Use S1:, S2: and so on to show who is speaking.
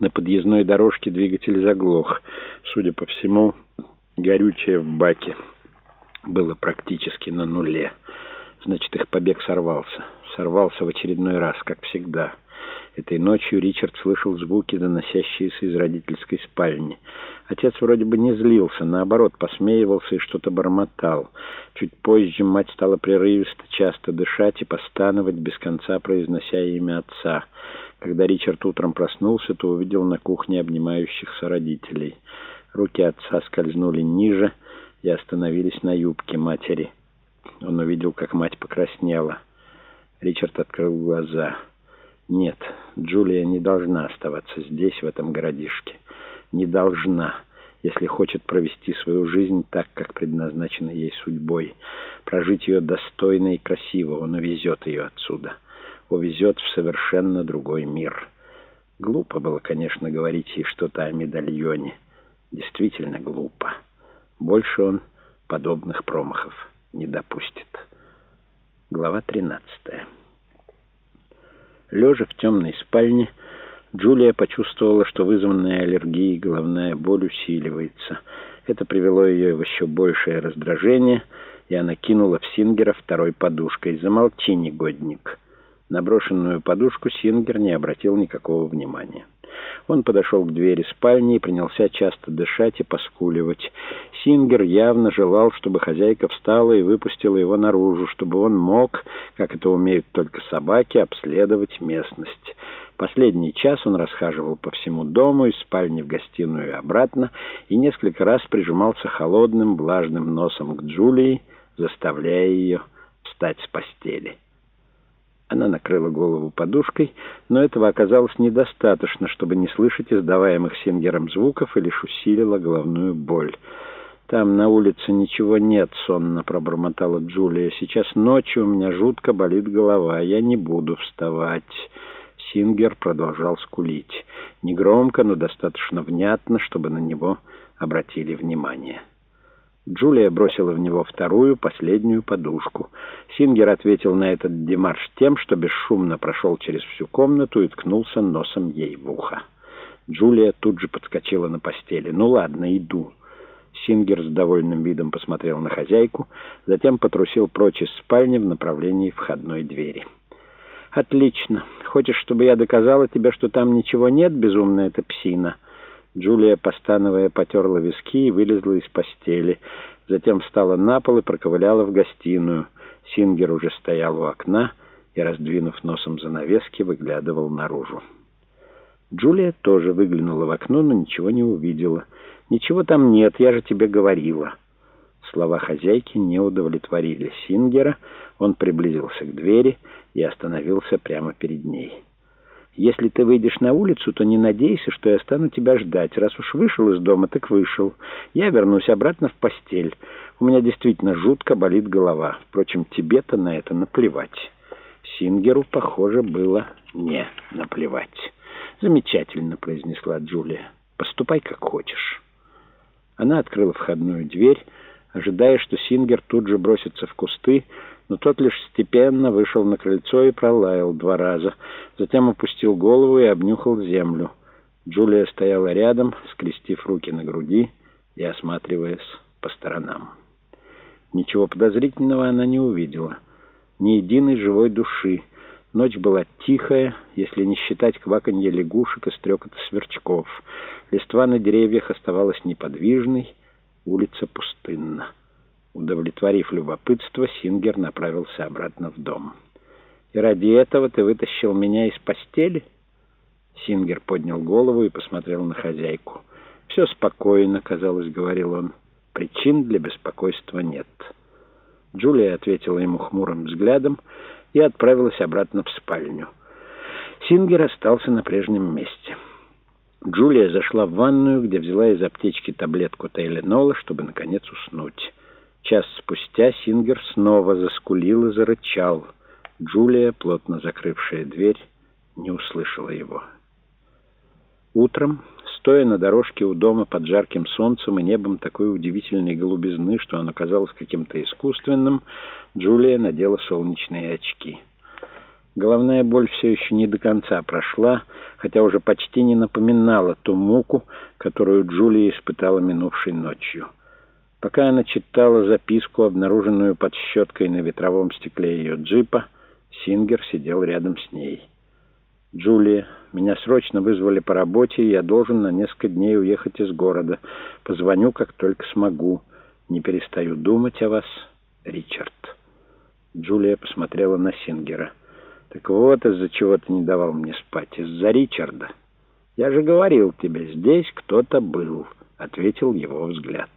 S1: На подъездной дорожке двигатель заглох. Судя по всему, горючее в баке было практически на нуле. Значит, их побег сорвался. Сорвался в очередной раз, как всегда. Этой ночью Ричард слышал звуки, доносящиеся из родительской спальни. Отец вроде бы не злился, наоборот, посмеивался и что-то бормотал. Чуть позже мать стала прерывисто, часто дышать и постановать, без конца произнося имя отца. Когда Ричард утром проснулся, то увидел на кухне обнимающихся родителей. Руки отца скользнули ниже и остановились на юбке матери. Он увидел, как мать покраснела. Ричард открыл глаза. Нет, Джулия не должна оставаться здесь, в этом городишке. Не должна, если хочет провести свою жизнь так, как предназначена ей судьбой. Прожить ее достойно и красиво. Он увезет ее отсюда. Увезет в совершенно другой мир. Глупо было, конечно, говорить ей что-то о медальоне. Действительно глупо. Больше он подобных промахов не допустит. Глава 13. Лежа в темной спальне, Джулия почувствовала, что вызванная аллергией головная боль усиливается. Это привело ее в еще большее раздражение, и она кинула в Сингера второй подушкой. «Замолчи, негодник!» На брошенную подушку Сингер не обратил никакого внимания. Он подошел к двери спальни и принялся часто дышать и поскуливать. Сингер явно желал, чтобы хозяйка встала и выпустила его наружу, чтобы он мог, как это умеют только собаки, обследовать местность. Последний час он расхаживал по всему дому, из спальни в гостиную и обратно, и несколько раз прижимался холодным, влажным носом к Джулии, заставляя ее встать с постели. Она накрыла голову подушкой, но этого оказалось недостаточно, чтобы не слышать издаваемых Сингером звуков и лишь усилила головную боль. «Там на улице ничего нет», — сонно пробормотала Джулия. «Сейчас ночью у меня жутко болит голова. Я не буду вставать». Сингер продолжал скулить. Негромко, но достаточно внятно, чтобы на него обратили внимание. Джулия бросила в него вторую, последнюю подушку. Сингер ответил на этот демарш тем, что бесшумно прошел через всю комнату и ткнулся носом ей в ухо. Джулия тут же подскочила на постели. «Ну ладно, иду». Сингер с довольным видом посмотрел на хозяйку, затем потрусил прочь из спальни в направлении входной двери. «Отлично. Хочешь, чтобы я доказала тебе, что там ничего нет, безумная эта псина?» Джулия, постановая, потерла виски и вылезла из постели. Затем встала на пол и проковыляла в гостиную. Сингер уже стоял у окна и, раздвинув носом занавески, выглядывал наружу. Джулия тоже выглянула в окно, но ничего не увидела. «Ничего там нет, я же тебе говорила». Слова хозяйки не удовлетворили Сингера. Он приблизился к двери и остановился прямо перед ней. Если ты выйдешь на улицу, то не надейся, что я стану тебя ждать. Раз уж вышел из дома, так вышел. Я вернусь обратно в постель. У меня действительно жутко болит голова. Впрочем, тебе-то на это наплевать. Сингеру, похоже, было не наплевать. «Замечательно», — произнесла Джулия. «Поступай, как хочешь». Она открыла входную дверь, ожидая, что Сингер тут же бросится в кусты, но тот лишь степенно вышел на крыльцо и пролаял два раза. Затем опустил голову и обнюхал землю. Джулия стояла рядом, скрестив руки на груди и осматриваясь по сторонам. Ничего подозрительного она не увидела. Ни единой живой души. Ночь была тихая, если не считать кваканье лягушек и стрекота сверчков. Листва на деревьях оставалась неподвижной, улица пустынна. Удовлетворив любопытство, Сингер направился обратно в дом. «И ради этого ты вытащил меня из постели?» Сингер поднял голову и посмотрел на хозяйку. «Все спокойно», — казалось, — говорил он. «Причин для беспокойства нет». Джулия ответила ему хмурым взглядом и отправилась обратно в спальню. Сингер остался на прежнем месте. Джулия зашла в ванную, где взяла из аптечки таблетку Тейленола, чтобы, наконец, уснуть. Час спустя Сингер снова заскулил и зарычал. Джулия, плотно закрывшая дверь, не услышала его. Утром, стоя на дорожке у дома под жарким солнцем и небом такой удивительной голубизны, что оно казалось каким-то искусственным, Джулия надела солнечные очки. Головная боль все еще не до конца прошла, хотя уже почти не напоминала ту муку, которую Джулия испытала минувшей ночью. Пока она читала записку, обнаруженную под щеткой на ветровом стекле ее джипа, Сингер сидел рядом с ней. «Джулия, меня срочно вызвали по работе, и я должен на несколько дней уехать из города. Позвоню, как только смогу. Не перестаю думать о вас, Ричард». Джулия посмотрела на Сингера. «Так вот из-за чего ты не давал мне спать. Из-за Ричарда. Я же говорил тебе, здесь кто-то был», — ответил его взгляд.